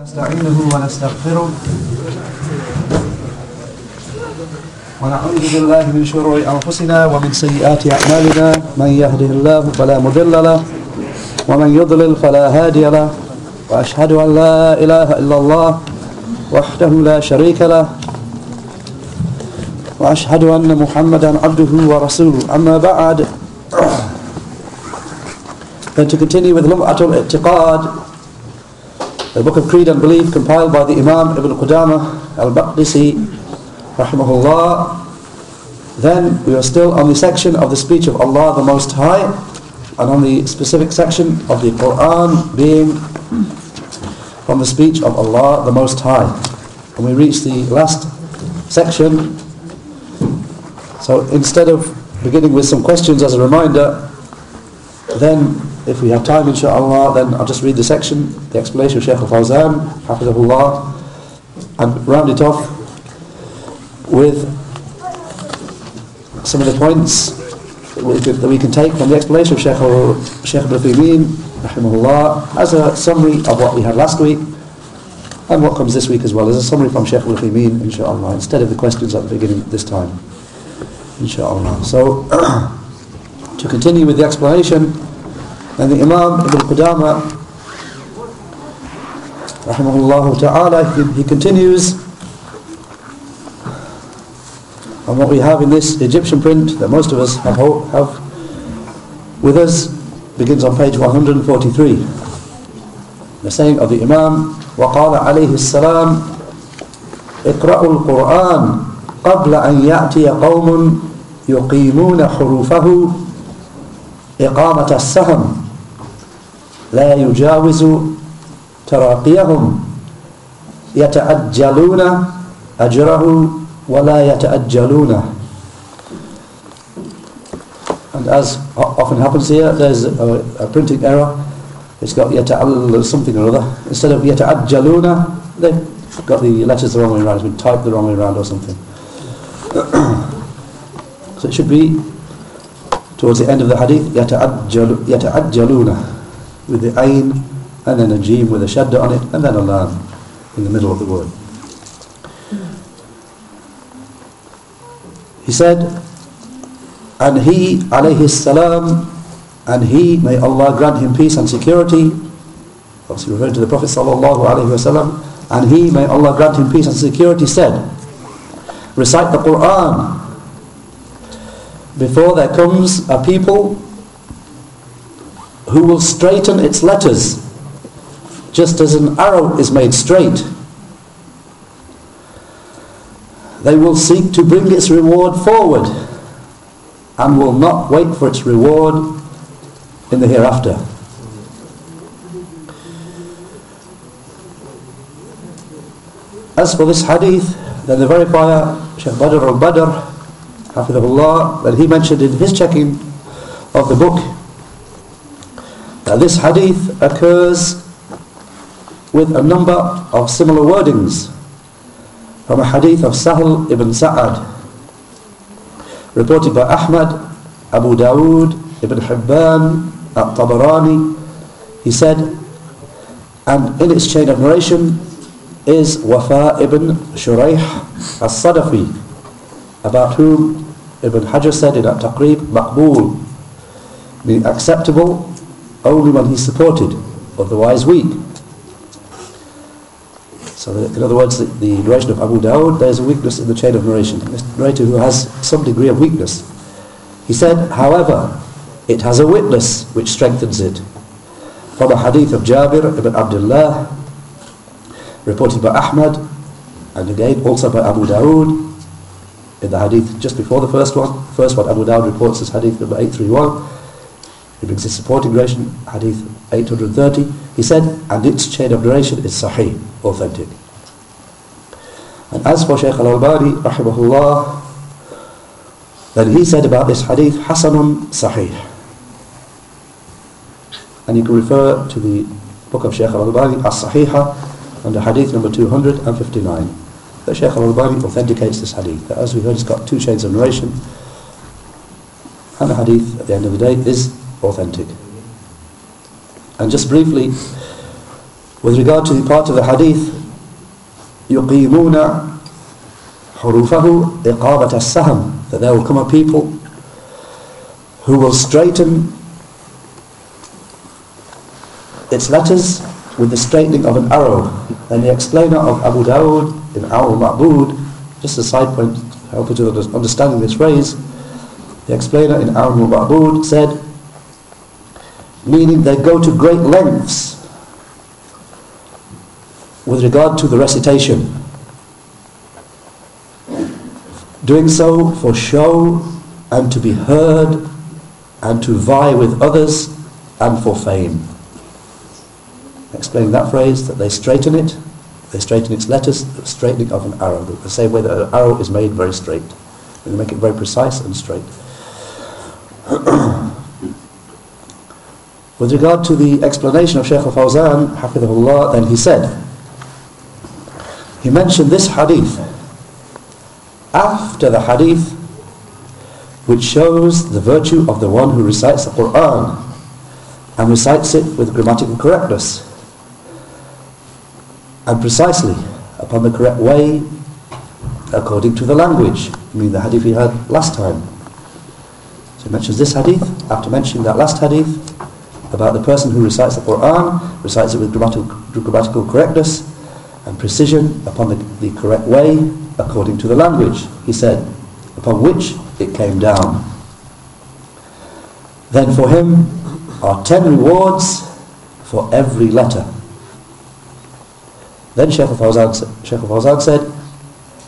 نستعينه ونستغفره ونعوذ بالله من شرور أنفسنا ومن سيئات أعمالنا. من يهده الله فلا مضل له ومن يضلل فلا هادي له. وأشهد أن لا إله إلا الله وحده لا شريك له. وأشهد أن محمدا عبده ورسوله. أما بعد Then to continue with Lum'atul I'tiqad the book of Creed and Belief compiled by the Imam Ibn Qudamah al-Maqdisi rahimahullah. Then we are still on the section of the speech of Allah the Most High and on the specific section of the Quran being from the speech of Allah the Most High. And we reach the last section. So instead of beginning with some questions as a reminder then if we have time inshallah then I'll just read the section the explanation of Shaykh al-Fawzan hafizahullah and round it off with some of the points that we, can take from the explanation of Shaykh, Shaykh Ibn Uthaymeen rahimahullah as a summary of what we had last week and what comes this week as well as a summary from Shaykh Ibn Uthaymeen inshallah instead of the questions at the beginning this time inshallah. So to continue with the explanation the Imam Ibn Qudama rahimahullah ta'ala he, he continues on what we have in this Egyptian print that most of us have, have with us begins on page 143 the saying of the Imam وقال عليه السلام اقرأوا القرآن قبل أن يأتي قوم يقيمون حروفه إقامة السهم لا يجاوز تراقيهم يتأجلون أجره ولا يتأجلونه and as often happens here there's a, a printing error it's got يتأل something or other instead of يتأجلون they've got the letters the wrong way around it's been typed the wrong way around or something so it should be towards the end of the hadith يتأجل, يتأجلون with the ayn and then a with a shadda on it and then a lam in the middle of the word. He said, and he, alayhi salam, and he, may Allah grant him peace and security, obviously referring to the Prophet sallallahu alayhi wasallam, and he, may Allah grant him peace and security, said, recite the Qur'an before there comes a people who will straighten its letters just as an arrow is made straight. They will seek to bring its reward forward and will not wait for its reward in the hereafter. As for this hadith, then the verifier, Shaykh Badr al-Badr, Hafidhullah, that he mentioned in his checking of the book now this hadith occurs with a number of similar wordings from a hadith of Sahl ibn Sa'ad reported by Ahmad, Abu Dawood, Ibn Hibban, At-Tabarani. He said and in its chain of narration is Wafa ibn Shuraih al-Sadafi about whom Ibn Hajar said in At-Taqrib Maqbool meaning acceptable only when he's supported, otherwise weak. So in other words, the, the narration of Abu Dawud, there's a weakness in the chain of narration. This narrator who has some degree of weakness. He said, however, it has a witness which strengthens it. From a hadith of Jabir ibn Abdullah, reported by Ahmad, and again also by Abu Dawud, in the hadith just before the first one. First one Abu Dawud reports as hadith number 831, he brings his supporting narration, hadith 830. He said, and its chain of narration is sahih, authentic. And as for Shaykh al-Albani, rahimahullah, then he said about this hadith, hasanun sahih. And you can refer to the book of Shaykh al-Albani, as-sahiha, under hadith number 259. That Shaykh al-Albani authenticates this hadith. That as we heard, it's got two chains of narration. And the hadith, at the end of the day, is authentic. And just briefly, With regard to the part of the hadith, يُقِيمُونَ حُرُوفَهُ إِقَامَةَ السَّهَمِ That there will come a people who will straighten its letters with the straightening of an arrow. And the explainer of Abu Dawud in Al Ma'bud, just a side point to help you to understanding this phrase, the explainer in Al Ma'bud said, meaning they go to great lengths with regard to the recitation. Doing so for show and to be heard and to vie with others and for fame. Explaining that phrase, that they straighten it, they straighten its letters, straightening of an arrow, the same way that an arrow is made very straight. They make it very precise and straight. With regard to the explanation of Shaykh al-Fawzan, Hafidhullah, then he said, he mentioned this hadith after the hadith which shows the virtue of the one who recites the Qur'an and recites it with grammatical correctness and precisely upon the correct way according to the language. I mean the hadith we had last time. So he mentions this hadith after mentioning that last hadith about the person who recites the Qur'an, recites it with grammatical, grammatical correctness and precision upon the, the correct way according to the language, he said, upon which it came down. Then for him are ten rewards for every letter. Then Shaykh al-Fawzan, said,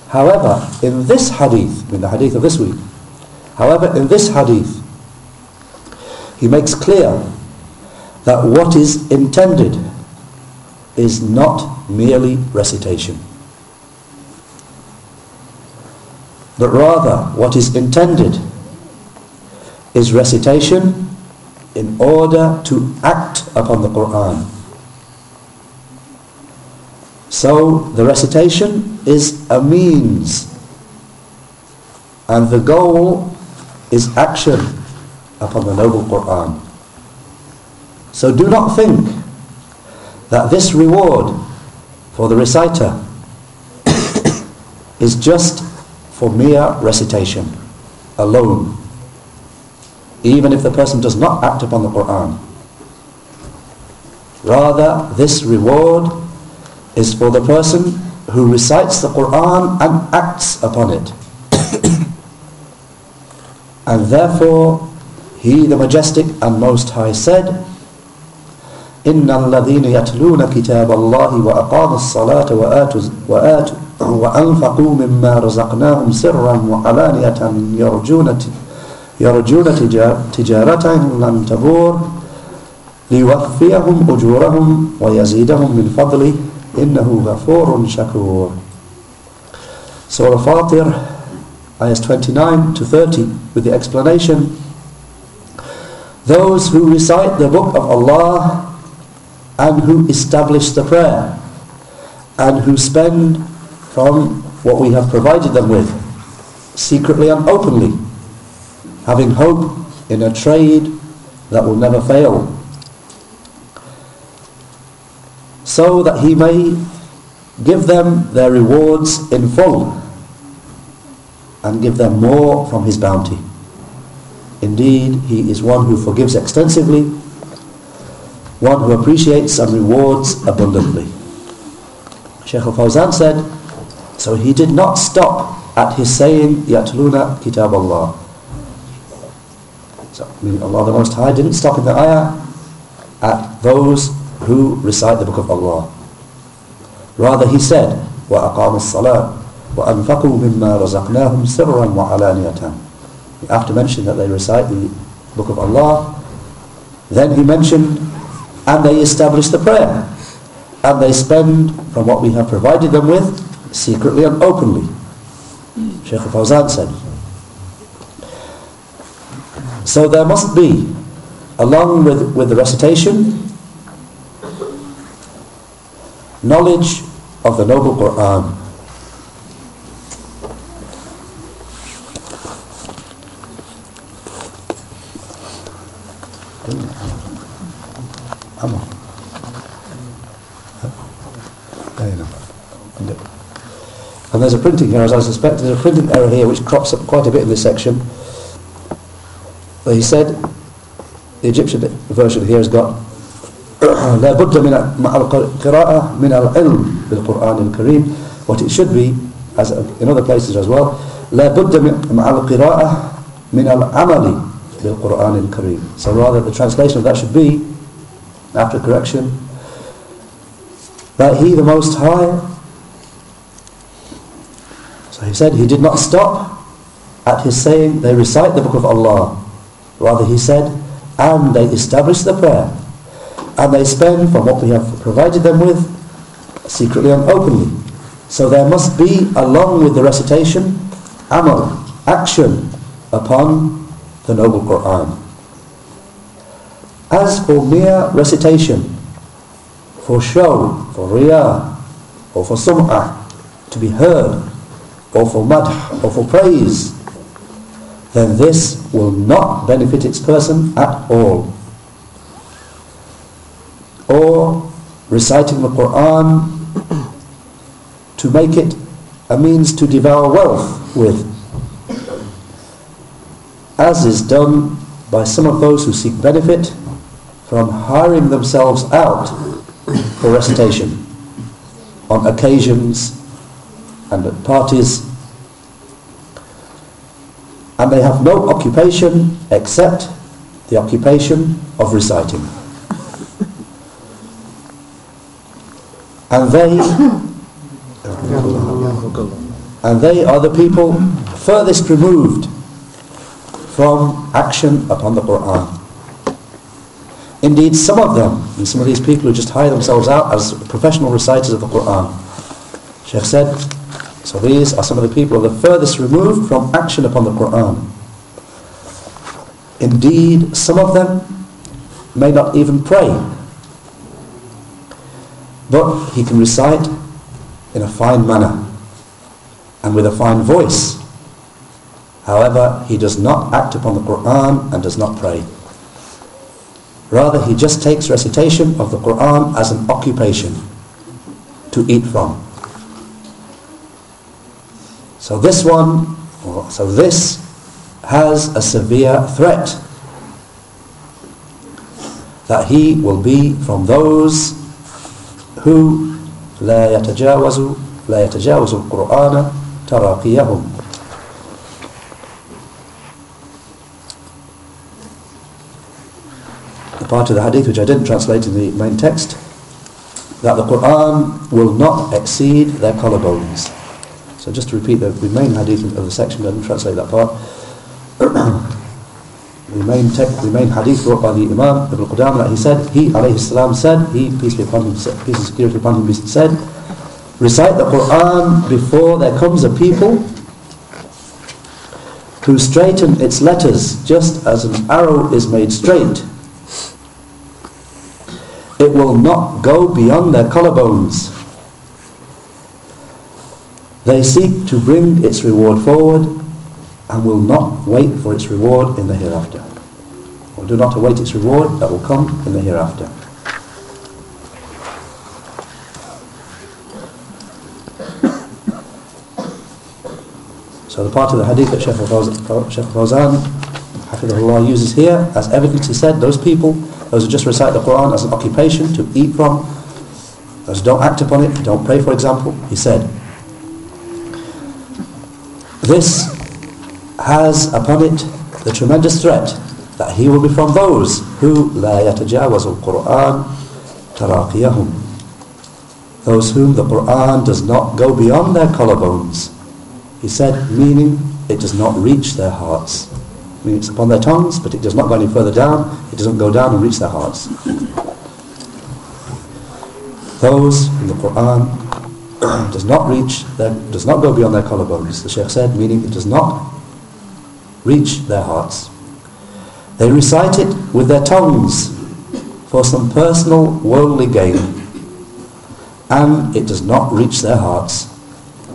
however, in this hadith, in the hadith of this week, however, in this hadith, he makes clear that what is intended is not merely recitation. But rather, what is intended is recitation in order to act upon the Qur'an. So, the recitation is a means and the goal is action upon the noble Qur'an. So do not think that this reward for the reciter is just for mere recitation alone, even if the person does not act upon the Qur'an. Rather, this reward is for the person who recites the Qur'an and acts upon it. and therefore, He the Majestic and Most High said, إن الذين يتلون كتاب الله وأقاموا الصلاة وآتوا, وآتوا وأنفقوا مما رزقناهم سرا وعلانية يرجون يرجون تجارة لن تبور ليوفيهم أجورهم ويزيدهم من فضله إنه غفور شكور. Surah Fatir, ayahs 29 to 30, with the explanation, Those who recite the book of Allah and who establish the prayer and who spend from what we have provided them with secretly and openly having hope in a trade that will never fail. So that he may give them their rewards in full and give them more from his bounty. Indeed he is one who forgives extensively one who appreciates and rewards abundantly. Shaykh al-Fawzan said, so he did not stop at his saying, يَتْلُونَ kitab Allah. So, meaning Allah the Most High didn't stop in the ayah at those who recite the Book of Allah. Rather he said, وَأَقَامُ الصَّلَاةِ وَأَنْفَقُوا مِمَّا رَزَقْنَاهُمْ سِرًّا وَعَلَانِيَةً After mentioning that they recite the Book of Allah, then he mentioned and they establish the prayer. And they spend from what we have provided them with secretly and openly. Shaykh Fawzan said. So there must be along with, with the recitation knowledge of the noble Qur'an And there's a printing error, as I suspect, there's a printing error here which crops up quite a bit in this section. But he said, the Egyptian version here has got لا بد من مع القراءة من العلم بالقرآن الكريم what it should be as in other places as well لا بد مع القراءة من العمل بالقرآن الكريم so rather the translation of that should be after correction that he the most high he said he did not stop at his saying they recite the book of Allah rather he said and they establish the prayer and they spend from what we have provided them with secretly and openly. So there must be, along with the recitation, amal, action upon the Noble Qur'an. As for mere recitation, for show, for riyah, or for sum'ah, to be heard, or for madh, or for praise, then this will not benefit its person at all. Or reciting the Quran to make it a means to devour wealth with, as is done by some of those who seek benefit from hiring themselves out for recitation on occasions and at parties and they have no occupation except the occupation of reciting. and they and they are the people furthest removed from action upon the Qur'an. Indeed, some of them, and some of these people who just hire themselves out as professional reciters of the Qur'an, Sheikh said, so these are some of the people are the furthest removed from action upon the Qur'an. Indeed, some of them may not even pray but he can recite in a fine manner and with a fine voice. However, he does not act upon the Qur'an and does not pray. Rather, he just takes recitation of the Qur'an as an occupation to eat from. So this one, so this has a severe threat that he will be from those who لا يتجاوز لا يتجاوز القرآن تراقيهم The part of the hadith which I didn't translate in the main text that the Quran will not exceed their collarbones. So just to repeat the, the main hadith of the section, I didn't translate that part. the main, the main hadith brought by the Imam Ibn Qudamah that he said, he alayhi salam said, he, peace be upon him, peace and security upon him, said, recite the Qur'an before there comes a people who straighten its letters just as an arrow is made straight. It will not go beyond their collarbones. They seek to bring its reward forward and will not wait for its reward in the hereafter. Or do not await its reward that will come in the hereafter. So the part of the hadith that Shaykh Fawzan Hafidhullah uses here as evidence, he said, those people, those who just recite the Quran as an occupation to eat from, those who don't act upon it, don't pray for example, he said, this has upon it the tremendous threat that he will be from those who لا يتجاوز القرآن تراقيهم those whom the Quran does not go beyond their collarbones he said meaning it does not reach their hearts meaning it's upon their tongues but it does not go any further down it doesn't go down and reach their hearts those in the Quran does not reach their, does not go beyond their collarbones the Sheikh said meaning it does not reach their hearts. They recite it with their tongues for some personal worldly gain and it does not reach their hearts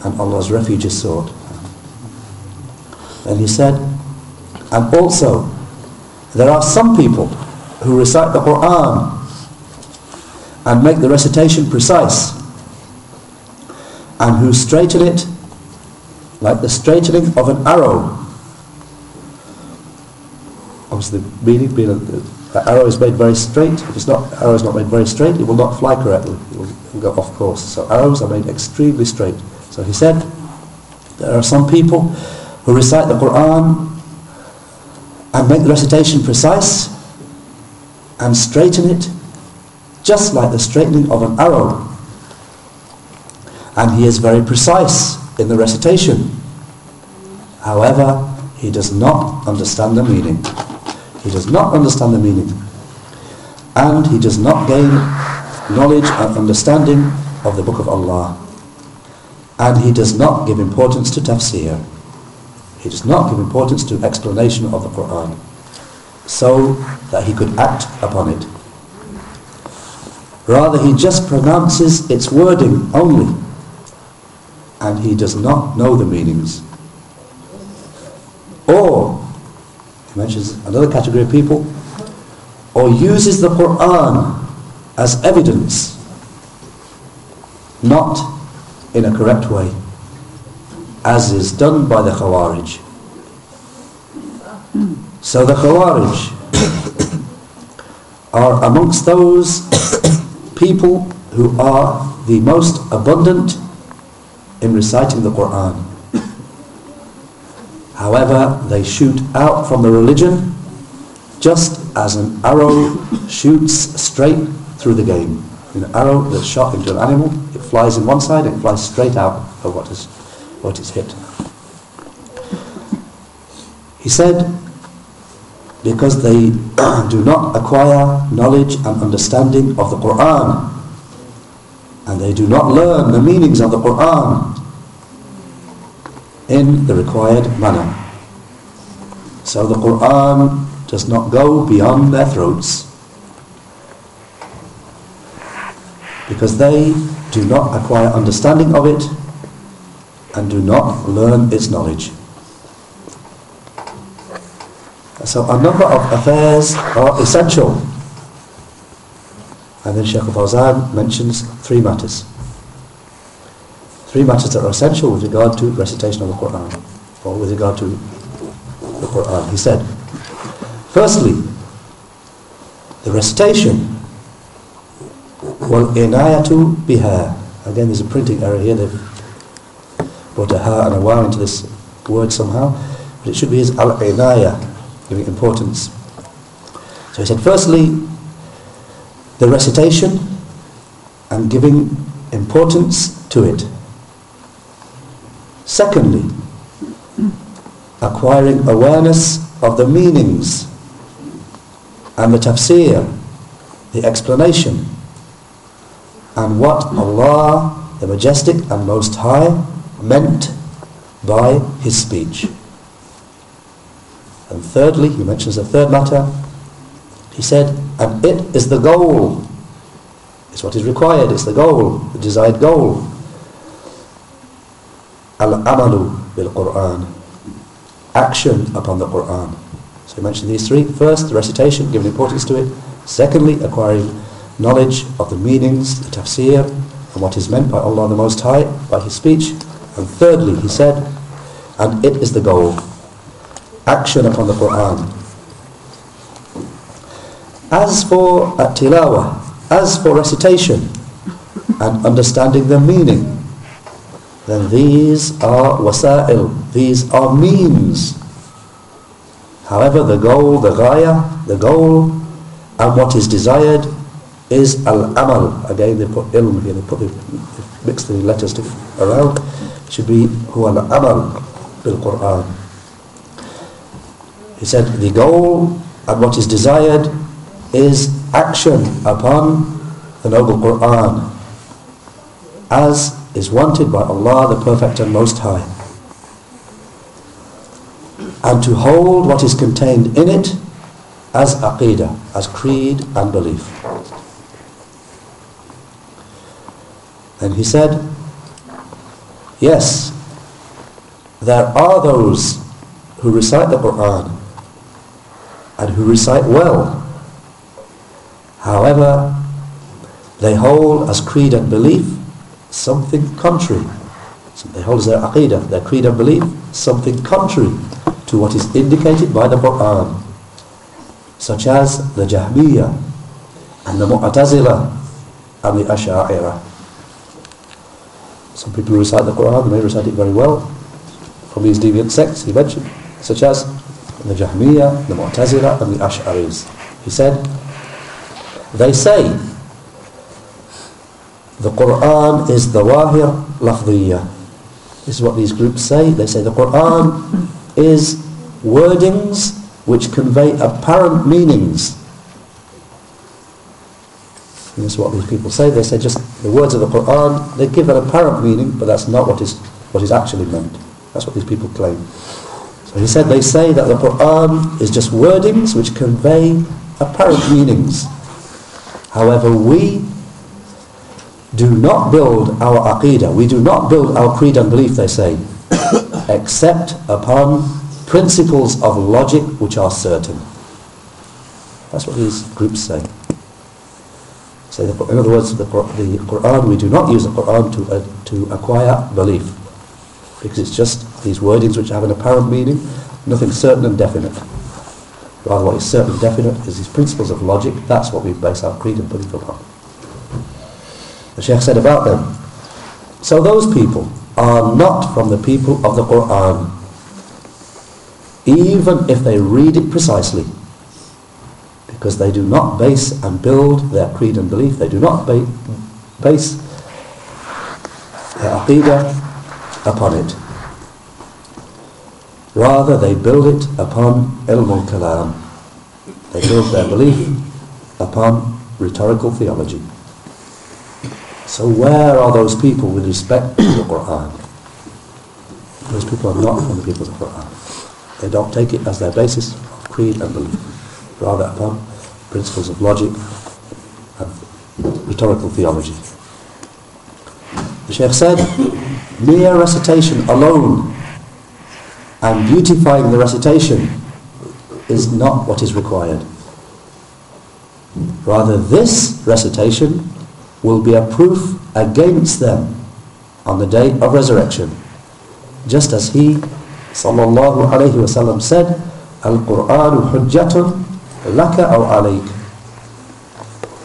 and Allah's refuge is sought. Then he said, and also there are some people who recite the Qur'an and make the recitation precise and who straighten it like the straightening of an arrow. Obviously, the meaning being an arrow is made very straight. If it's not arrow is not made very straight, it will not fly correctly. It will go off course. So arrows are made extremely straight. So he said, there are some people who recite the Quran and make the recitation precise and straighten it just like the straightening of an arrow. And he is very precise in the recitation. However, he does not understand the meaning. He does not understand the meaning. And he does not gain knowledge and understanding of the Book of Allah. And he does not give importance to tafsir. He does not give importance to explanation of the Quran so that he could act upon it. Rather, he just pronounces its wording only, and he does not know the meanings. Or, he mentions another category of people, or uses the Qur'an as evidence, not in a correct way, as is done by the Khawarij. So the Khawarij are amongst those people who are the most abundant in reciting the Qur'an. However, they shoot out from the religion just as an arrow shoots straight through the game. An arrow that's shot into an animal, it flies in one side, it flies straight out of what is, what is hit. He said, because they do not acquire knowledge and understanding of the Qur'an and they do not learn the meanings of the Qur'an in the required manner. So the Qur'an does not go beyond their throats because they do not acquire understanding of it and do not learn its knowledge. So a number of affairs are essential. And then Shaykh Fawzan mentions three matters. Three matters that are essential with regard to recitation of the Qur'an, or with regard to the Qur'an. He said, firstly, the recitation, وَالْإِنَايَةُ بِهَا Again, there's a printing error here. They've brought a ha and a wow into this word somehow. But it should be as al-inaya, giving importance. So he said, firstly, the recitation and giving importance to it. Secondly, acquiring awareness of the meanings and the tafsir, the explanation, and what Allah, the Majestic and Most High, meant by His speech. And thirdly, he mentions a third matter. He said, and it is the goal. It's what is required. It's the goal, the desired goal. Al-amalu bil-Qur'an. Action upon the Qur'an. So he mentioned these three. First, the recitation, giving importance to it. Secondly, acquiring knowledge of the meanings, the tafsir, and what is meant by Allah the Most High, by His speech. And thirdly, he said, and it is the goal action upon the Quran. As for tilawa, as for recitation and understanding the meaning, then these are wasa'il, these are means. However, the goal, the ghaya, the goal, and what is desired is al-amal. Again, they put ilm here, they put the, they mix the letters around. It should be huwa al-amal bil-Qur'an. He said the goal and what is desired is action upon the Noble Qur'an as is wanted by Allah the Perfect and Most High and to hold what is contained in it as aqidah, as creed and belief. And he said, yes, there are those who recite the Qur'an and who recite well. However, they hold as creed and belief something contrary So they hold their aqidah, their creed and belief, something contrary to what is indicated by the Qur'an, such as the Jahmiyyah and the Mu'tazila and the Ash'a'ira. Some people recite the Qur'an, they may recite it very well from these deviant sects he mentioned, such as the Jahmiyyah, the Mu'tazila and the Ash'aris. He said, they say the Qur'an is the wahir lafdiyya. This is what these groups say. They say the Qur'an is wordings which convey apparent meanings. And this is what these people say. They say just the words of the Qur'an, they give an apparent meaning, but that's not what is, what is actually meant. That's what these people claim. So he said they say that the Qur'an is just wordings which convey apparent meanings. However, we do not build our aqidah, we do not build our creed and belief, they say, except upon principles of logic which are certain. That's what these groups say. Say, in other words, the, the Quran, we do not use the Quran to, uh, to acquire belief, because it's just these wordings which have an apparent meaning, nothing certain and definite. Rather, what is certain and definite is these principles of logic, that's what we base our creed and belief upon. The Sheikh said about them, so those people are not from the people of the Qur'an, even if they read it precisely, because they do not base and build their creed and belief, they do not ba base their aqidah upon it. Rather, they build it upon ilm al-kalam. They build their belief upon rhetorical theology. So where are those people with respect to the Qur'an? Those people are not from the people of the Qur'an. They don't take it as their basis of creed and belief, rather upon principles of logic and rhetorical theology. The Shaykh said, mere recitation alone and beautifying the recitation is not what is required. Rather, this recitation will be a proof against them on the day of resurrection. Just as he, sallallahu alayhi wasallam, said, Al-Qur'anu hujjatun laka aw alayk.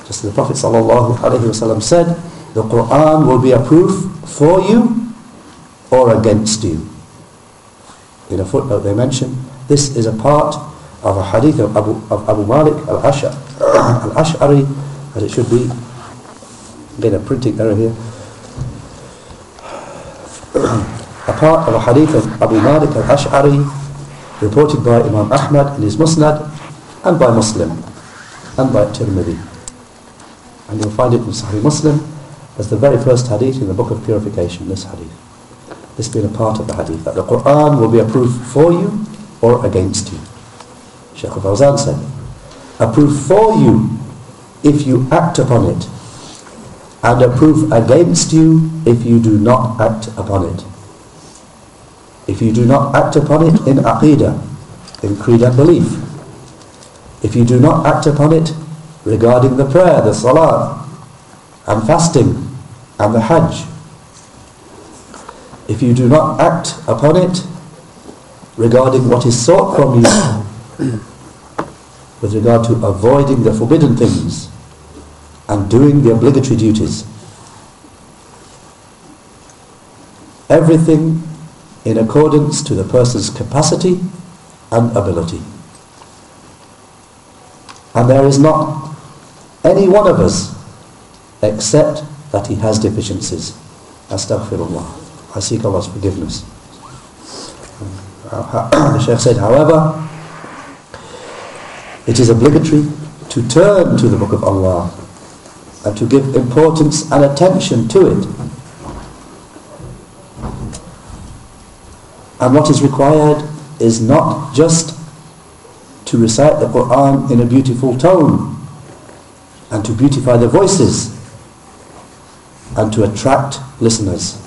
Just as the Prophet sallallahu alayhi wasallam said, the Qur'an will be a proof for you or against you. In a footnote they mention, this is a part of a hadith of Abu, of Abu Malik al-Ash'ari, as it should be Again, a printing error here. a part of a hadith of Abu Malik al-Ash'ari reported by Imam Ahmad in his Musnad and by Muslim and by Tirmidhi. And you'll find it in Sahih Muslim as the very first hadith in the book of purification, this hadith. This being a part of the hadith, that the Qur'an will be a proof for you or against you. Shaykh al-Fawzan said, a proof for you if you act upon it and a proof against you if you do not act upon it. If you do not act upon it in aqidah, in creed and belief. If you do not act upon it regarding the prayer, the salah, and fasting, and the hajj. If you do not act upon it regarding what is sought from you with regard to avoiding the forbidden things and doing the obligatory duties. Everything in accordance to the person's capacity and ability. And there is not any one of us except that he has deficiencies. Astaghfirullah. I seek Allah's forgiveness. Uh, the Shaykh said, however, it is obligatory to turn to the Book of Allah and to give importance and attention to it. And what is required is not just to recite the Qur'an in a beautiful tone and to beautify the voices and to attract listeners.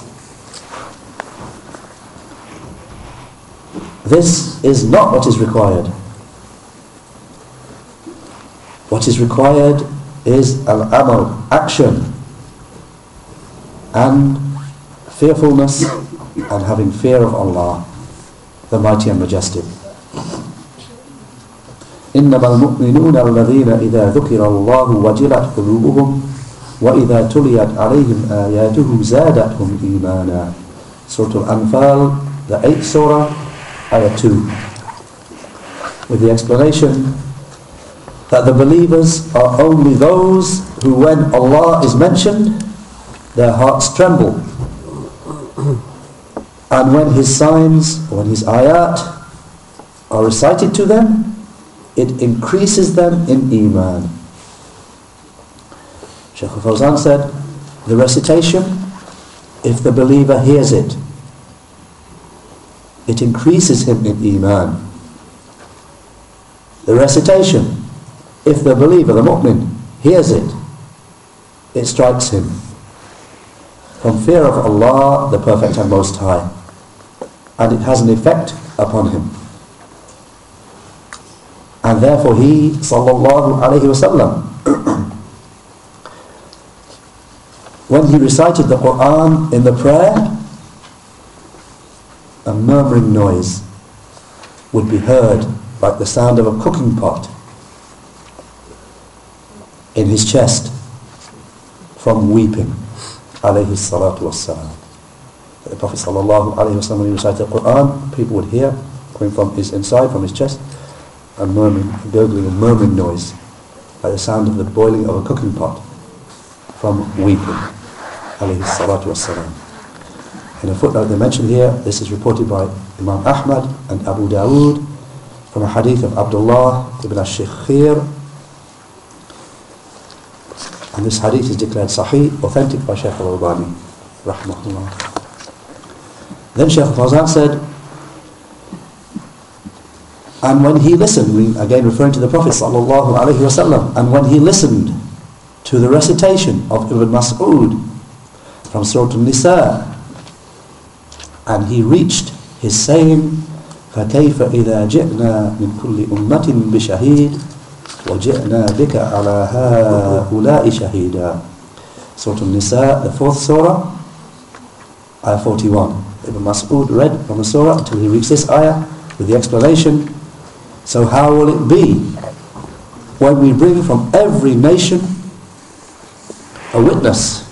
This is not what is required. What is required is al-amal, action, and fearfulness and having fear of Allah, the Mighty and Majestic. إنما المؤمنون الذين إذا ذكر الله وجلت قلوبهم وإذا تليت عليهم آياته زادتهم إيمانا Surah Al-Anfal, the 8th Surah, Ayah 2 with the explanation that the believers are only those who when Allah is mentioned their hearts tremble. And when his signs when his ayat are recited to them it increases them in iman. Shaykh Fawzan said the recitation if the believer hears it it increases him in iman. The recitation if the believer the mu'min hears it it strikes him. From fear of Allah the perfect and most high. And it has an effect upon him. And therefore he sallallahu alayhi wasallam when he recited the Quran in the prayer a murmuring noise would be heard like the sound of a cooking pot in his chest from weeping alayhi salatu wassalam. The Prophet sallallahu alayhi wasallam when he recited the Quran people would hear coming from his inside from his chest a murmuring, a gurgling, a murmuring noise like the sound of the boiling of a cooking pot from weeping alayhi salatu wassalam in a footnote they mentioned here this is reported by Imam Ahmad and Abu Dawood from a hadith of Abdullah ibn al-Shikhir. And this hadith is declared sahih authentic by Shaykh al-Albani then Shaykh al-Fawzan said and when he listened again referring to the Prophet sallallahu alaihi wasallam and when he listened to the recitation of Ibn Mas'ud from Surah An-Nisa and he reached his saying فكيف إذا جئنا من كل أمة بشهيد وجئنا بك على هؤلاء شهيدا Surah An-Nisa, the fourth surah, ayah 41. Ibn Mas'ud read from the surah until he reached this ayah with the explanation. So how will it be when we bring from every nation a witness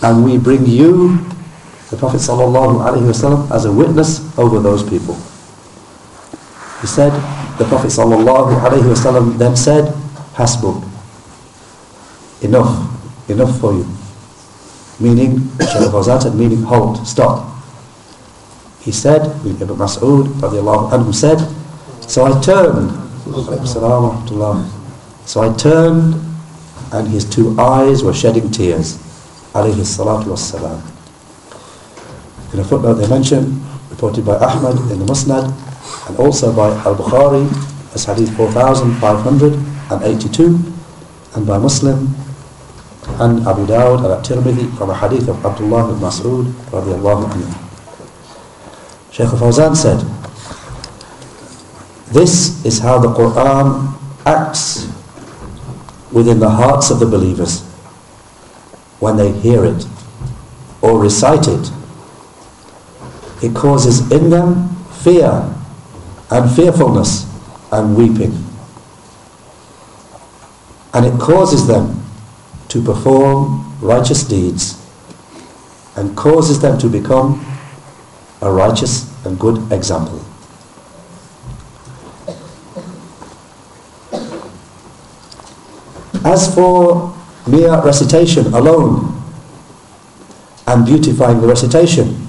and we bring you the Prophet ﷺ as a witness over those people. He said, the Prophet ﷺ then said, Hasbuk, enough, enough for you. Meaning, said, meaning halt, stop. He said, Ibn Mas'ud anhu said, so I turned, so I turned and his two eyes were shedding tears, alayhi salatu. In a footnote they mention, reported by Ahmad in the Musnad, and also by Al-Bukhari as Hadith 4582, and by Muslim, and Abu Dawud and At-Tirmidhi from a Hadith of Abdullah ibn Mas'ud radiallahu anhu. Shaykh Fawzan said, This is how the Qur'an acts within the hearts of the believers when they hear it or recite it it causes in them fear and fearfulness and weeping. And it causes them to perform righteous deeds and causes them to become a righteous and good example. As for mere recitation alone and beautifying the recitation,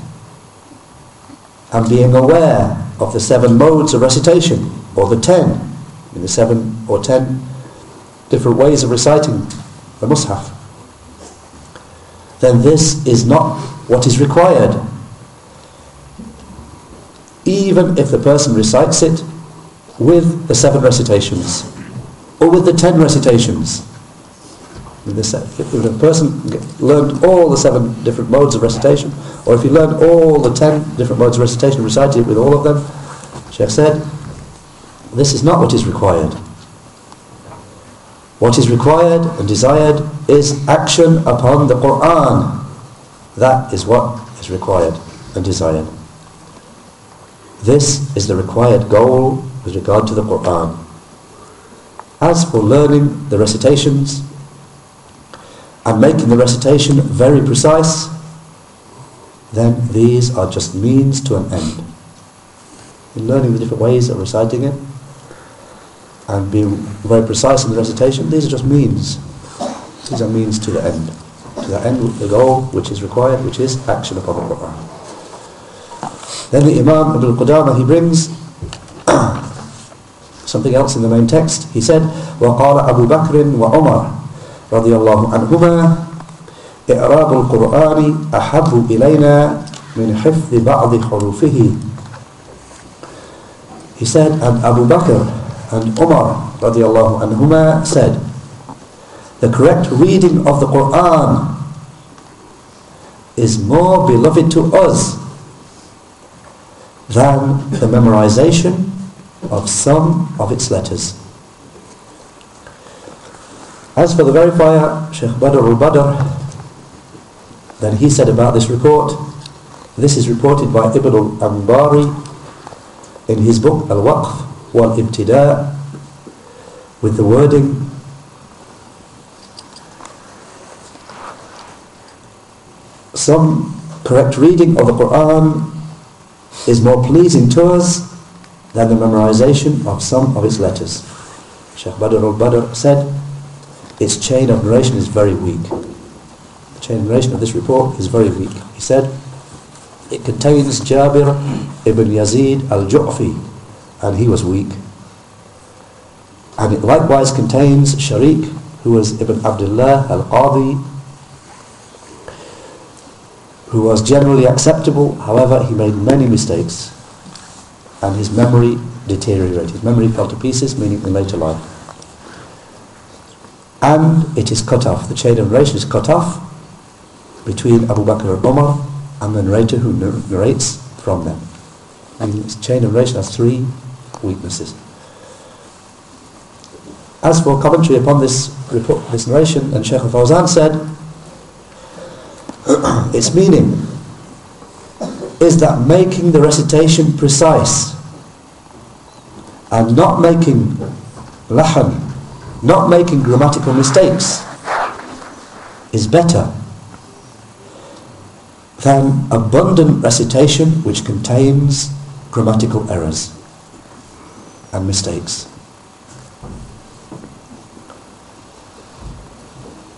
and being aware of the seven modes of recitation, or the ten, in the seven or ten different ways of reciting the Mus'haf, then this is not what is required. Even if the person recites it with the seven recitations, or with the ten recitations, if the person learned all the seven different modes of recitation, or if you learn all the ten different modes of recitation, recited with all of them, Sheikh said, this is not what is required. What is required and desired is action upon the Qur'an. That is what is required and desired. This is the required goal with regard to the Qur'an. As for learning the recitations and making the recitation very precise, then these are just means to an end. In learning the different ways of reciting it and being very precise in the recitation, these are just means. These are means to the end. To the end, the goal which is required, which is action upon the Qur'an. Then the Imam Ibn Qudamah, he brings something else in the main text. He said, وَقَالَ أَبُو بَكْرٍ وَعُمَرٍ رضي الله عنهما إعراب القرآن أحب إلينا من حفظ بعض حروفه He said, and Abu Bakr and Umar رضي الله عنهما said, the correct reading of the Qur'an is more beloved to us than the memorization of some of its letters. As for the verifier, Sheikh Badr al-Badr, then he said about this report, this is reported by Ibn al-Anbari in his book Al-Waqf wal-Ibtida' with the wording some correct reading of the Qur'an is more pleasing to us than the memorization of some of its letters. Sheikh Badr al-Badr said, its chain of narration is very weak. Narration of this report is very weak. He said, it contains Jabir ibn Yazid al-Ju'fi, and he was weak. And it likewise contains Sharik, who was Ibn Abdullah al-Qadi, who was generally acceptable, however he made many mistakes and his memory deteriorated. His memory fell to pieces, meaning in later life. And it is cut off, the chain of narration is cut off between Abu Bakr and Umar and the narrator who narrates from them. And this chain of narration has three weaknesses. As for commentary upon this report, this narration, and Shaykh al-Fawzan said, its meaning is that making the recitation precise and not making lahan, not making grammatical mistakes is better than abundant recitation which contains grammatical errors and mistakes.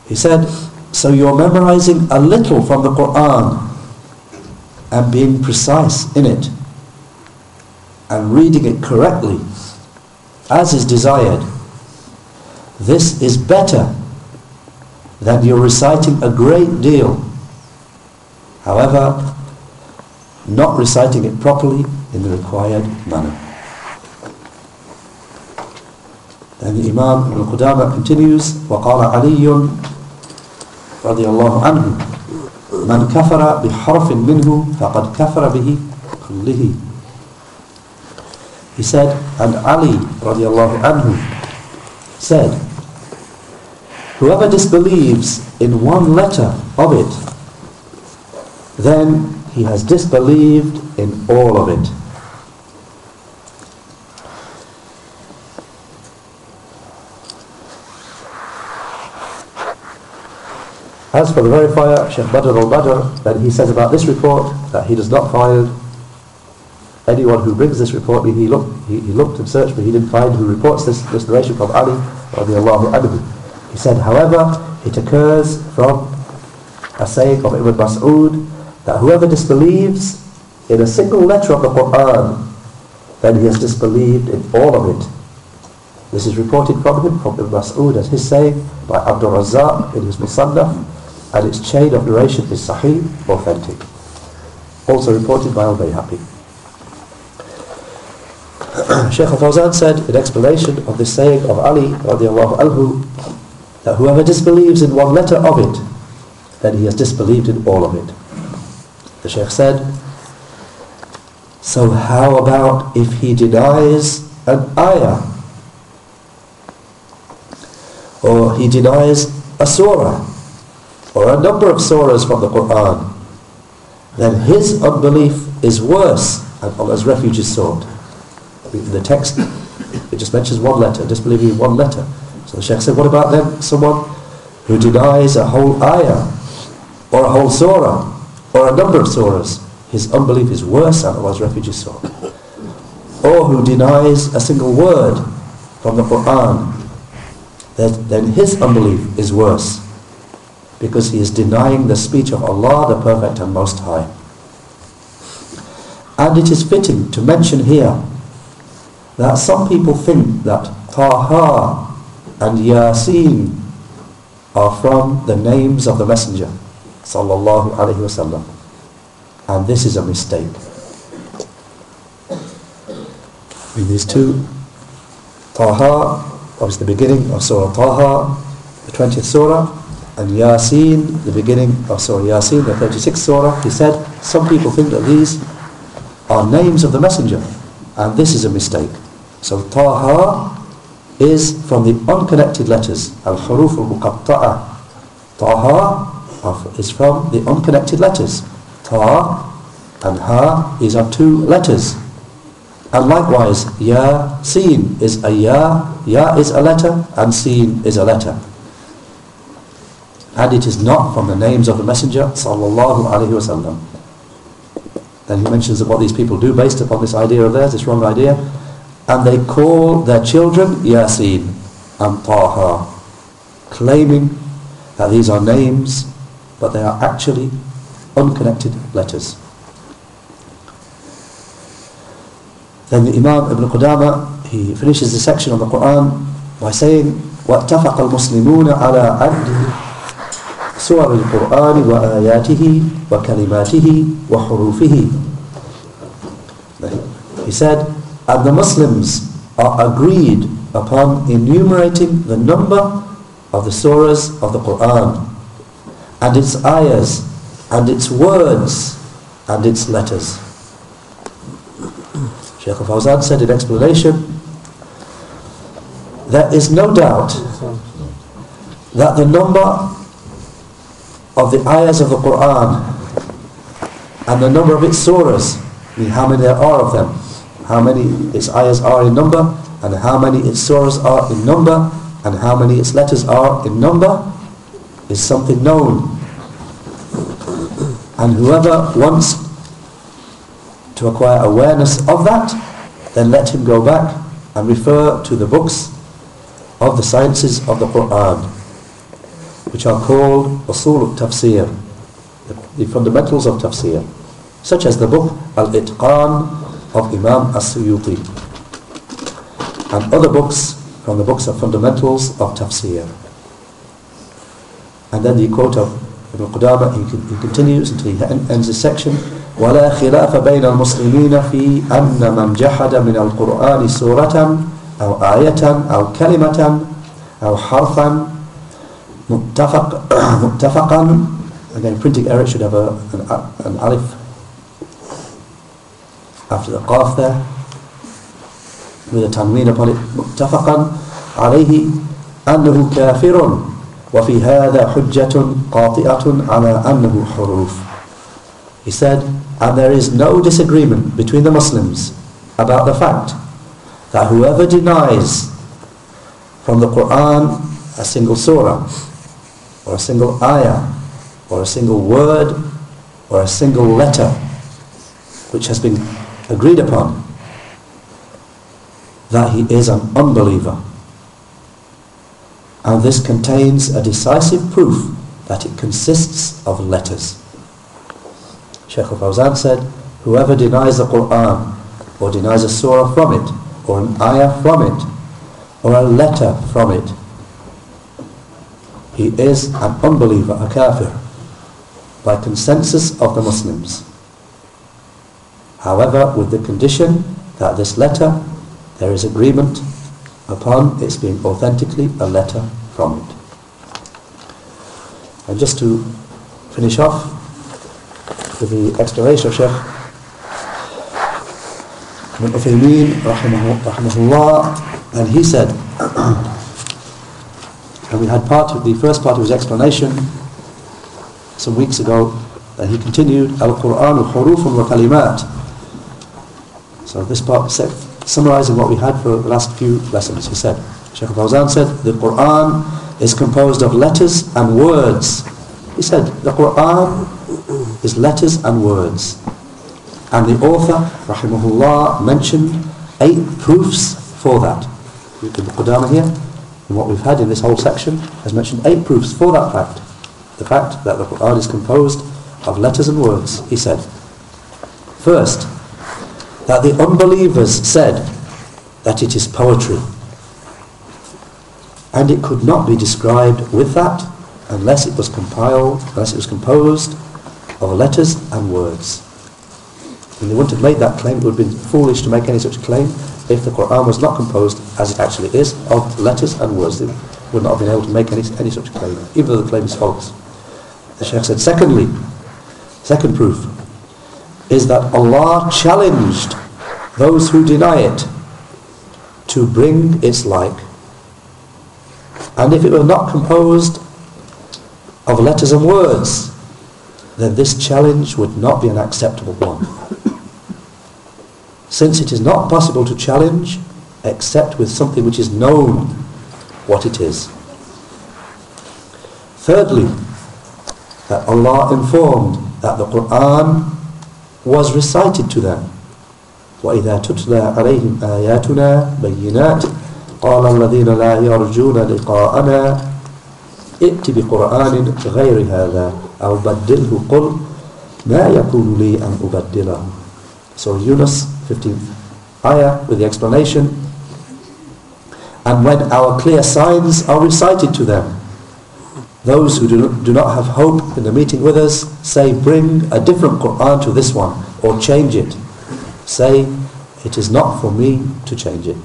He said, so you're memorizing a little from the Qur'an and being precise in it and reading it correctly as is desired. This is better than you're reciting a great deal. However, not reciting it properly in the required manner. Then the Imam Ibn Qudama continues, وقال علي رضي الله عنه من كفر بحرف منه فقد كفر به كله He said, and Ali radiallahu anhu said, whoever disbelieves in one letter of it, then he has disbelieved in all of it. As for the verifier, Sheikh Badr al-Badr, then he says about this report that he does not find anyone who brings this report, he looked, he, he looked and searched, but he didn't find who reports this, this narration from Ali radiallahu anhu. He said, however, it occurs from a saying of Ibn Mas'ud that whoever disbelieves in a single letter of the Qur'an, then he has disbelieved in all of it. This is reported from him, from Ibn Mas'ud as his saying, by Abdul Razzaq in his Musannaf, and its chain of narration is sahih, authentic. Also reported by Al-Bayhaqi. Shaykh al-Fawzan said in explanation of this saying of Ali anhu that whoever disbelieves in one letter of it then he has disbelieved in all of it. The Shaykh said so how about if he denies an ayah? Or he denies a surah? Or a number of surahs from the Qur'an? Then his unbelief is worse and Allah's refuge is sought. In the text, it just mentions one letter, disbelieving in one letter. So the Shaykh said, what about then someone who denies a whole ayah, or a whole surah, or a number of surahs? His unbelief is worse than Allah's refuge is. Or who denies a single word from the Qur'an, then his unbelief is worse because he is denying the speech of Allah, the Perfect and Most High. And it is fitting to mention here that some people think that Taha and Yasin are from the names of the Messenger sallallahu alaihi wasallam, and this is a mistake. In these two, Taha, obviously the beginning of Surah Taha, the 20th Surah, and Yasin, the beginning of Surah Yasin, the 36th Surah, he said, some people think that these are names of the Messenger, and this is a mistake. So Taha is from the unconnected letters, Al-Huruf al-Muqatta'a. Taha is from the unconnected letters. Ta and Ha is are two letters. And likewise, Ya, Seen is a Ya, Ya is a letter, and Seen is a letter and it is not from the names of the Messenger sallallahu alaihi wasallam. Then he mentions what these people do based upon this idea of theirs, this wrong idea, and they call their children Yasin and Taha, claiming that these are names, but they are actually unconnected letters. Then the Imam Ibn Qudama, he finishes the section on the Quran by saying, وَاتَّفَقَ الْمُسْلِمُونَ عَلَىٰ عَدِّ سور القرآن وآياته وكلماته وحروفه He said, and the Muslims are agreed upon enumerating the number of the surahs of the Quran and its ayahs and its words and its letters. Shaykh Fawzan said in explanation, there is no doubt that the number of the ayahs of the Quran and the number of its surahs, how many there are of them, how many its ayahs are in number, and how many its surahs are in number, and how many its letters are in number, is something known. And whoever wants to acquire awareness of that, then let him go back and refer to the books of the sciences of the Quran which are called Usul al-Tafsir, the, the fundamentals of tafsir, such as the book Al-Itqan of Imam As-Suyuti, and other books from the books of fundamentals of tafsir. And then the quote of Qudama, he, he continues until he ends the section, ولا خلاف بين المسلمين في أن من جحد من القرآن سورة أو آية أو كلمة أو حرفا متفق متفقا again printing error should have a, an, an alif after the qaf there with a tanween upon it متفقا عليه أنه كافر وفي هذا حجة قاطئة على أنه حروف He said, and there is no disagreement between the Muslims about the fact that whoever denies from the Quran a single surah or a single ayah, or a single word, or a single letter which has been agreed upon, that he is an unbeliever. And this contains a decisive proof that it consists of letters. Shaykh al-Fawzan said, whoever denies the Qur'an, or denies a surah from it, or an ayah from it, or a letter from it, he is an unbeliever, a kafir, by consensus of the Muslims. However, with the condition that this letter, there is agreement upon its being authentically a letter from it. And just to finish off with the explanation of Sheikh Ibn Uthaymeen, rahimahullah, and he said, And we had part of the first part of his explanation some weeks ago and he continued, Al-Qur'an hurufun wa kalimat. So this part summarizing what we had for the last few lessons. He said, Shaykh Fawzan said, the Qur'an is composed of letters and words. He said, the Qur'an is letters and words. And the author, rahimahullah, mentioned eight proofs for that. Ibn Qudama here, and what we've had in this whole section, has mentioned eight proofs for that fact. The fact that the Qur'an is composed of letters and words, he said. First, that the unbelievers said that it is poetry. And it could not be described with that unless it was compiled, unless it was composed of letters and words. And they wouldn't have made that claim, it would have been foolish to make any such claim if the Qur'an was not composed, as it actually is, of letters and words. They would not have been able to make any, any such claim, even though the claim is false. The Shaykh said, secondly, second proof, is that Allah challenged those who deny it to bring its like. And if it were not composed of letters and words, then this challenge would not be an acceptable one. Since it is not possible to challenge except with something which is known what it is. Thirdly, that Allah informed that the Qur'an was recited to them. وإذا تتلى عليهم آياتنا بينات قال الذين لا يرجون لقاءنا ائت بقرآن غير هذا أو بدله قل ما يكون لي أن أبدله So Yunus 15th ayah with the explanation and when our clear signs are recited to them those who do not have hope in the meeting with us say bring a different Qur'an to this one or change it say it is not for me to change it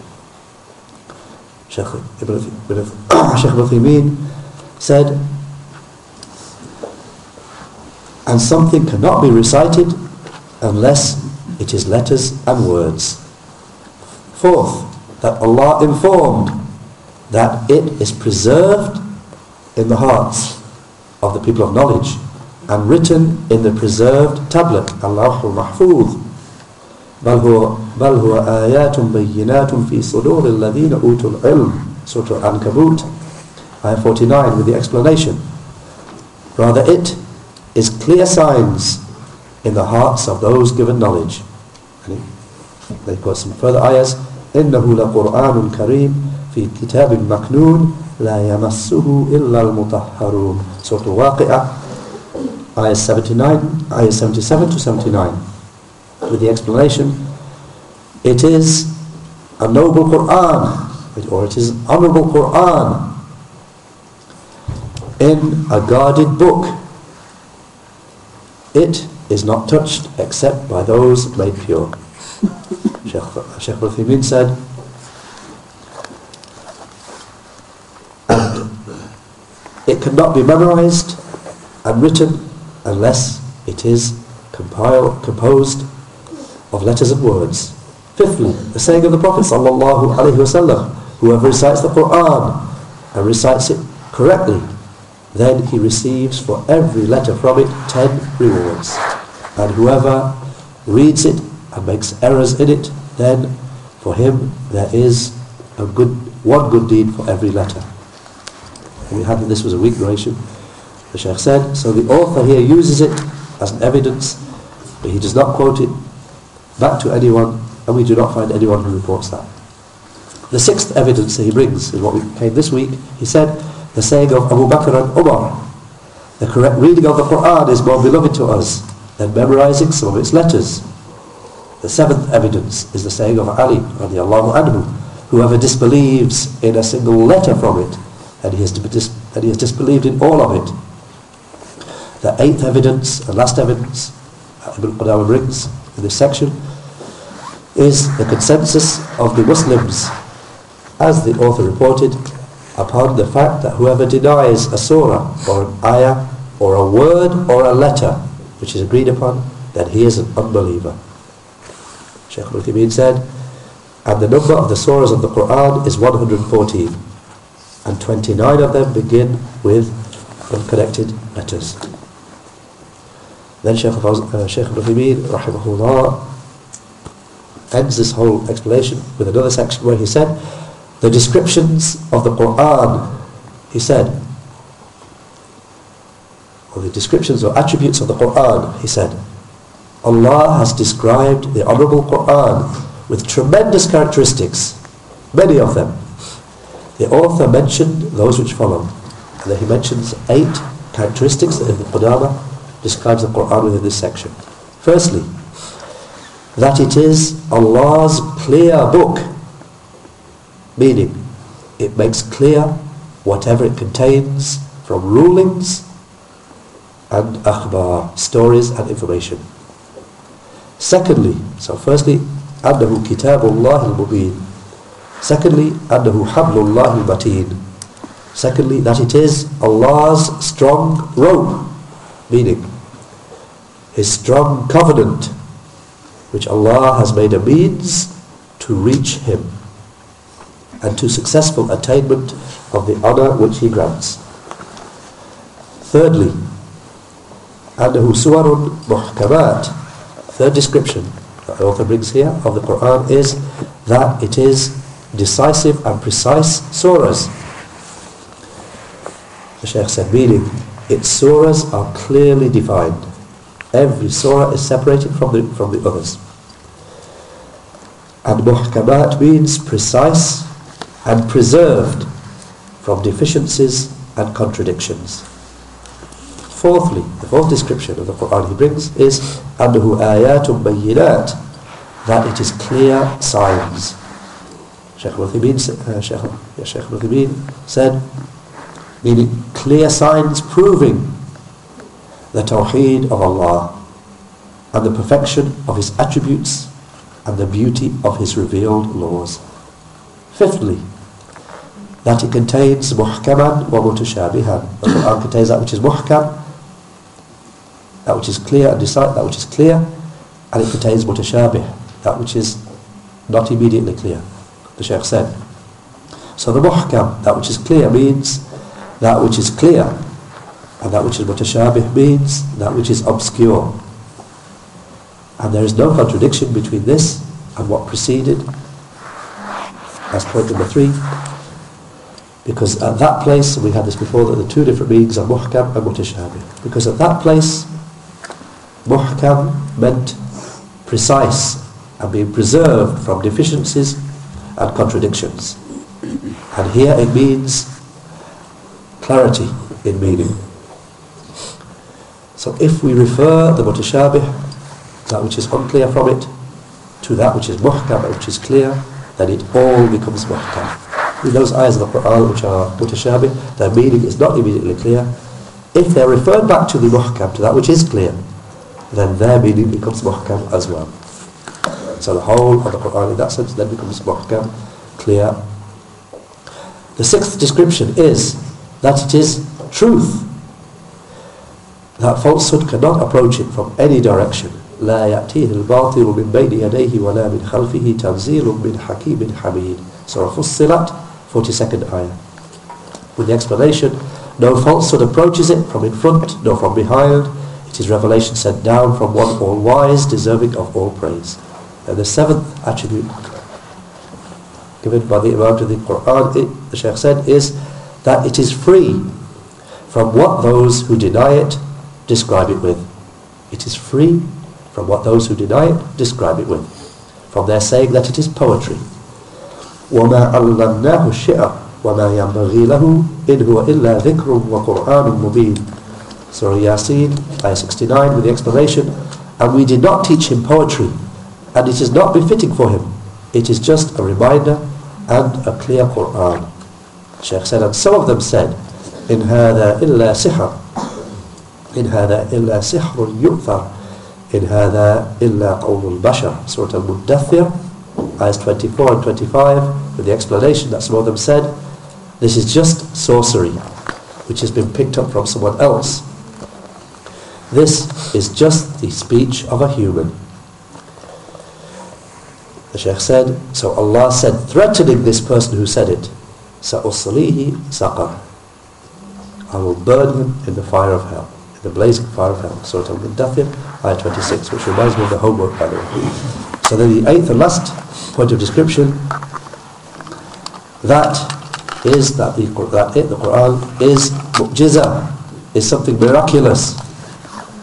Sheikh Ibn Uthaymeen said and something cannot be recited unless it is letters and words. Fourth, that Allah informed that it is preserved in the hearts of the people of knowledge and written in the preserved tablet, Al-Lawhul Mahfuz. بل هو بل هو آيات بينات في صدور الذين أوتوا العلم Surah Al-Ankabut Ayah 49 with the explanation Rather it is clear signs in the hearts of those given knowledge and they quote some further ayahs إنه لقرآن كريم في كتاب مكنون لا يمسه إلا المطهرون. سورة الواقعة ayah 79 ayah 77 to 79 with the explanation it is a noble Quran. Or it is honorable Quran in a guarded book. It is not touched except by those made pure. Sheikh, Sheikh Uthaymeen said it cannot be memorized and written unless it is compiled, composed of letters and words. Fifthly, the saying of the Prophet sallallahu alaihi wasallam, whoever recites the Quran and recites it correctly then he receives for every letter from it ten rewards. And whoever reads it and makes errors in it, then for him there is a good one good deed for every letter. We had this was a weak narration. The Shaykh said, so the author here uses it as an evidence, but he does not quote it back to anyone, and we do not find anyone who reports that. The sixth evidence that he brings is what we came this week. He said, the saying of Abu Bakr and Umar. The correct reading of the Qur'an is more beloved to us than memorizing some of its letters. The seventh evidence is the saying of Ali radiallahu anhu, whoever disbelieves in a single letter from it, and he has, and he has disbelieved in all of it. The eighth evidence the last evidence Ibn Qudama brings in this section is the consensus of the Muslims as the author reported upon the fact that whoever denies a surah or an ayah or a word or a letter which is agreed upon, then he is an unbeliever. Shaykh al said, and the number of the surahs of the Quran is 114, and 29 of them begin with unconnected letters. Then Shaykh, uh, Shaykh Ibn rahimahullah, ends this whole explanation with another section where he said, the descriptions of the Qur'an, he said, or the descriptions or attributes of the Qur'an, he said, Allah has described the Honourable Qur'an with tremendous characteristics, many of them. The author mentioned those which follow. And then he mentions eight characteristics that Ibn Qudama describes the Qur'an within this section. Firstly, that it is Allah's clear book, meaning it makes clear whatever it contains from rulings and akhbar, stories and information. Secondly, so firstly, أنه كتاب الله المبين. Secondly, أنه حبل الله المتين. Secondly, that it is Allah's strong rope, meaning His strong covenant, which Allah has made a means to reach Him and to successful attainment of the honour which He grants. Thirdly, أنه سور محكمات Third description that the author brings here of the Qur'an is that it is decisive and precise surahs. The Shaykh said, meaning, its surahs are clearly defined. Every surah is separated from the, from the others. And muhkamat means precise and preserved from deficiencies and contradictions. Fourthly, the fourth description of the Quran he brings is أنه آيات بينات that it is clear signs. Sheikh Al-Uthaymeen uh, Sheikh, yeah, Sheikh Al-Uthaymeen said, meaning clear signs proving the tawheed of Allah and the perfection of His attributes and the beauty of His revealed laws. Fifthly, that it contains muhkaman wa mutashabihan. The Quran contains that which is muhkam that which is clear and decide that which is clear and it contains mutashabih that which is not immediately clear the Shaykh said. So the muhkam that which is clear means that which is clear and that which is mutashabih means that which is obscure. And there is no contradiction between this and what preceded. As point number three. Because at that place, we had this before, that the two different meanings are muhkam and mutashabih. Because at that place, Muhkam meant precise and being preserved from deficiencies and contradictions. And here it means clarity in meaning. So if we refer the mutashabih, that which is unclear from it, to that which is muhkam, which is clear, then it all becomes muhkam. In those ayahs of the Qur'an which are mutashabih, their meaning is not immediately clear. If they're referred back to the muhkam, to that which is clear, then their meaning becomes muhkam as well. So the whole of the Qur'an in that sense then becomes muhkam, clear. The sixth description is that it is truth. That falsehood cannot approach it from any direction. لا يأتيه الباطل من بين يديه ولا من خلفه تنزيل من حكيم حميد Surah Fussilat, 42nd ayah. With the explanation, no falsehood approaches it from in front, nor from behind, it is revelation sent down from one all-wise, deserving of all praise. And the seventh attribute given by the Imam to the Qur'an, it, the Shaykh said, is that it is free from what those who deny it describe it with. It is free from what those who deny it describe it with. From their saying that it is poetry. وَمَا عَلَّمْنَاهُ الشِّعَرَ وَمَا يَنْبَغِي لَهُ إِنْ هُوَ إِلَّا ذِكْرٌ وَقُرْآنٌ مُبِينٌ Surah Yasin, ayah 69, with the explanation, and we did not teach him poetry, and it is not befitting for him. It is just a reminder and a clear Qur'an. Shaykh said, and some of them said, in هذا إلا سحر إن هذا إلا سحر يؤثر إن هذا إلا قول البشر Surah Al-Muddathir ayahs 24 and 25 with the explanation that some of them said this is just sorcery which has been picked up from someone else this is just the speech of a human. The Shaykh said, so Allah said, threatening this person who said it, سَأُصْلِيهِ سَقَرْ I will burn him in the fire of hell, the blazing fire of hell. Surah Al-Muddathir, ayah 26, which reminds me of the homework, by the way. So then the eighth and last point of description, that is that the, that it, the Quran is mu'jiza, is something miraculous.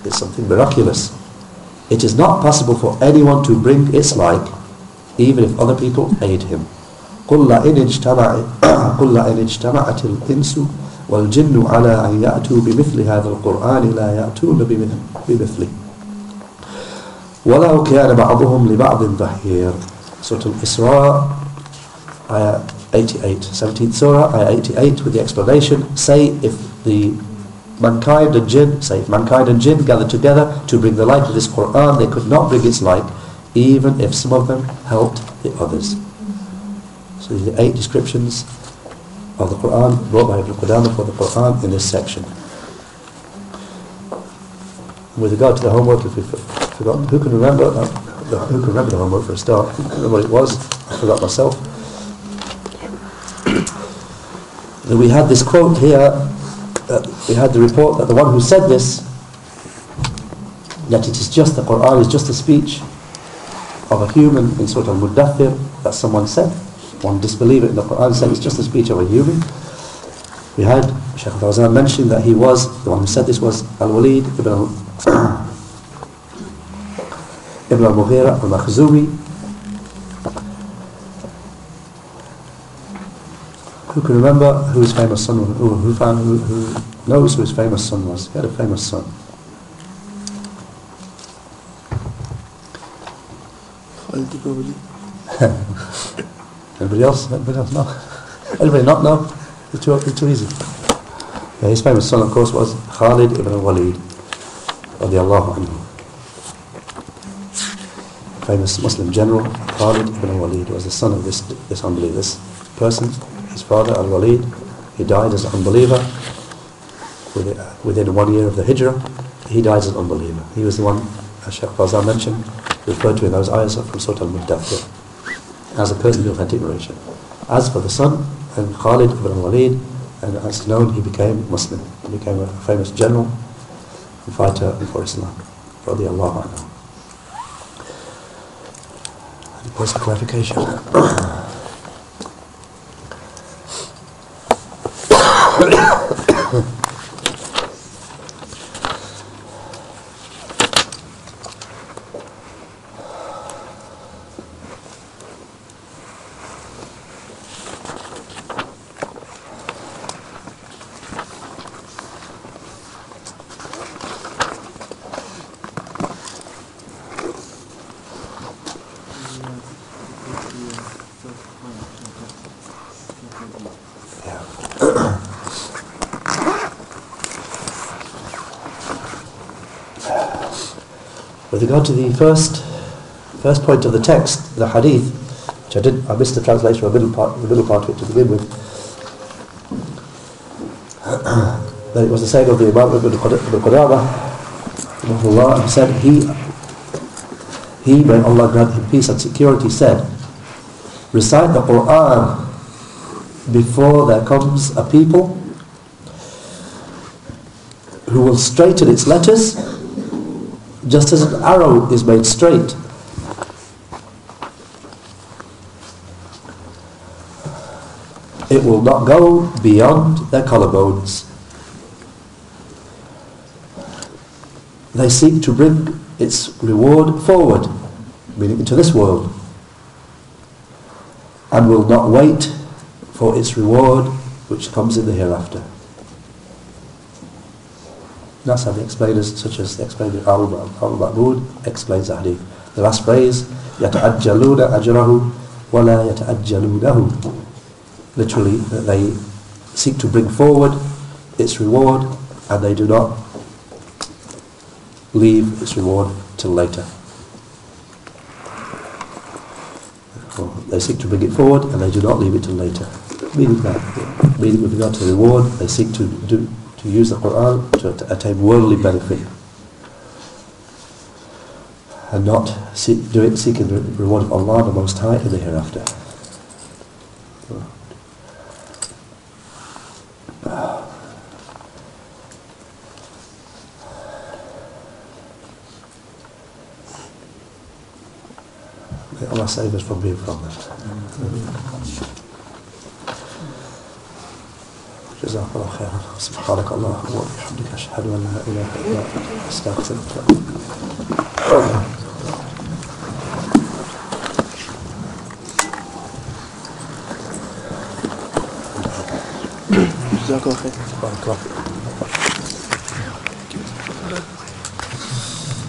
It's something miraculous. It is not possible for anyone to bring its like, even if other people aid him. قل لئن اجتمع قل لئن اجتمعت الإنس والجن على أن يأتوا بمثل هذا القرآن لا يأتون بمثله ولو كان بعضهم لبعض ظهير Surah Al-Isra ayah 88 17th surah ayah 88 with the explanation say if the mankind and jinn say if mankind and jinn gathered together to bring the light of this Quran they could not bring its like even if some of them helped the others so are eight descriptions of the Quran brought by Ibn Qudamah for the Quran in this section. With regard to the homework, if we've forgotten, who can remember uh, who can remember the homework for a start? I what it was. I forgot myself. We had this quote here. Uh, we had the report that the one who said this, that it is just the Quran is just a speech of a human in Surah Al-Muddathir that someone said one disbeliever in the Quran said it's just the speech of a human. We had Shaykh Fawzan mentioned that he was, the one who said this was Al-Walid ibn, al ibn al-Mughira al-Makhzumi. Who can remember who his famous son was? Who, who, found, who, who knows who his famous son was? He had a famous son. Anybody else? Anybody else know? Anybody not know? It's too, it's too easy. Yeah, his famous son, of course, was Khalid ibn al-Walid, radiallahu anhu. Famous Muslim general, Khalid ibn al-Walid, was the son of this, this unbeliever. This person, his father, al-Walid, he died as an unbeliever within, uh, within one year of the hijrah. He died as an unbeliever. He was the one, as Sheikh Fawzan mentioned, referred to in those ayahs from Surah Al-Muddathir as a person of authentic narration. As for the son, and Khalid ibn al-Walid, and as known, he became Muslim. He became a famous general and fighter for Islam. Radiallahu anhu. Points of clarification? Regard to the first first point of the text, the hadith, which I did I missed the translation of the middle part the middle part of it to begin with. that it was the saying of the Imam Ibn Qudamah who said he he may Allah grant him peace and security said recite the Quran before there comes a people who will straighten its letters just as an arrow is made straight. It will not go beyond their collarbones. They seek to bring its reward forward, meaning into this world, and will not wait for its reward which comes in the hereafter. That's how the explainers, such as the explainer Al-Ma'bud, explains the hadith. The last phrase, يَتَعَجَّلُونَ أَجْرَهُ وَلَا يَتَعَجَّلُونَهُ Literally, they seek to bring forward its reward and they do not leave its reward till later. They seek to bring it forward and they do not leave it till later. Meaning that, meaning with regard to the reward, they seek to do to use the Quran to attain worldly benefit and not seek, do it seeking the reward of Allah the Most High in the hereafter. May Allah save us from being from them. جزاك الله خيرا. سبحانك اللهم وبحمدك أشهد أن لا إله إلا أنت أستغفرك جزاك الله خير.